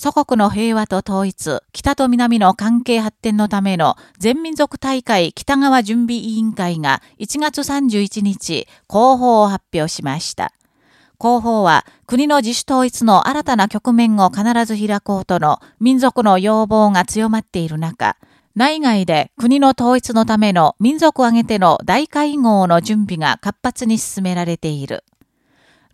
祖国の平和と統一、北と南の関係発展のための全民族大会北側準備委員会が1月31日、広報を発表しました。広報は国の自主統一の新たな局面を必ず開こうとの民族の要望が強まっている中、内外で国の統一のための民族を挙げての大会合の準備が活発に進められている。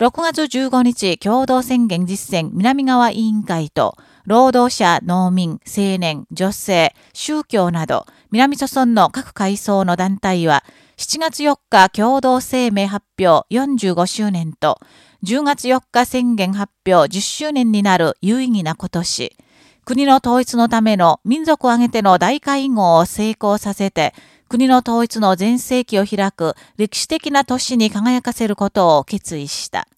6月15日共同宣言実践南側委員会と、労働者、農民、青年、女性、宗教など、南朝村の各階層の団体は、7月4日共同声明発表45周年と、10月4日宣言発表10周年になる有意義な今年、国の統一のための民族を挙げての大会合を成功させて、国の統一の全盛期を開く歴史的な年に輝かせることを決意した。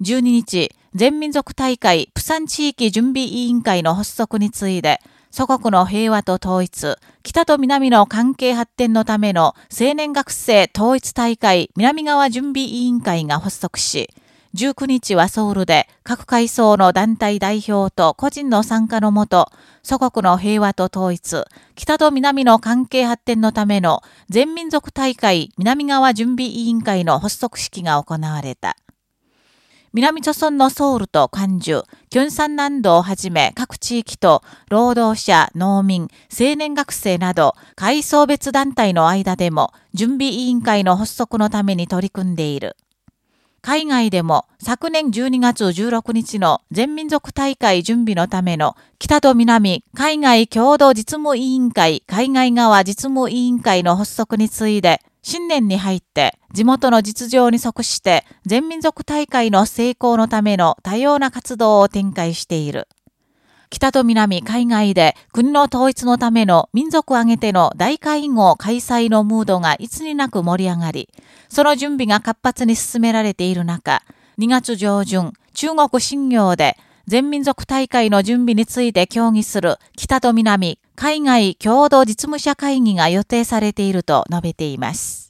12日、全民族大会プサン地域準備委員会の発足について、祖国の平和と統一、北と南の関係発展のための青年学生統一大会南側準備委員会が発足し、19日はソウルで各階層の団体代表と個人の参加のもと、祖国の平和と統一、北と南の関係発展のための全民族大会南側準備委員会の発足式が行われた。南朝村のソウルと関中、キョンサン南道をはじめ各地域と労働者、農民、青年学生など階層別団体の間でも準備委員会の発足のために取り組んでいる。海外でも昨年12月16日の全民族大会準備のための北と南海外共同実務委員会海外側実務委員会の発足に次いで新年に入って地元の実情に即して全民族大会の成功のための多様な活動を展開している。北と南海外で国の統一のための民族挙げての大会合開催のムードがいつになく盛り上がり、その準備が活発に進められている中、2月上旬、中国新業で全民族大会の準備について協議する北と南海外共同実務者会議が予定されていると述べています。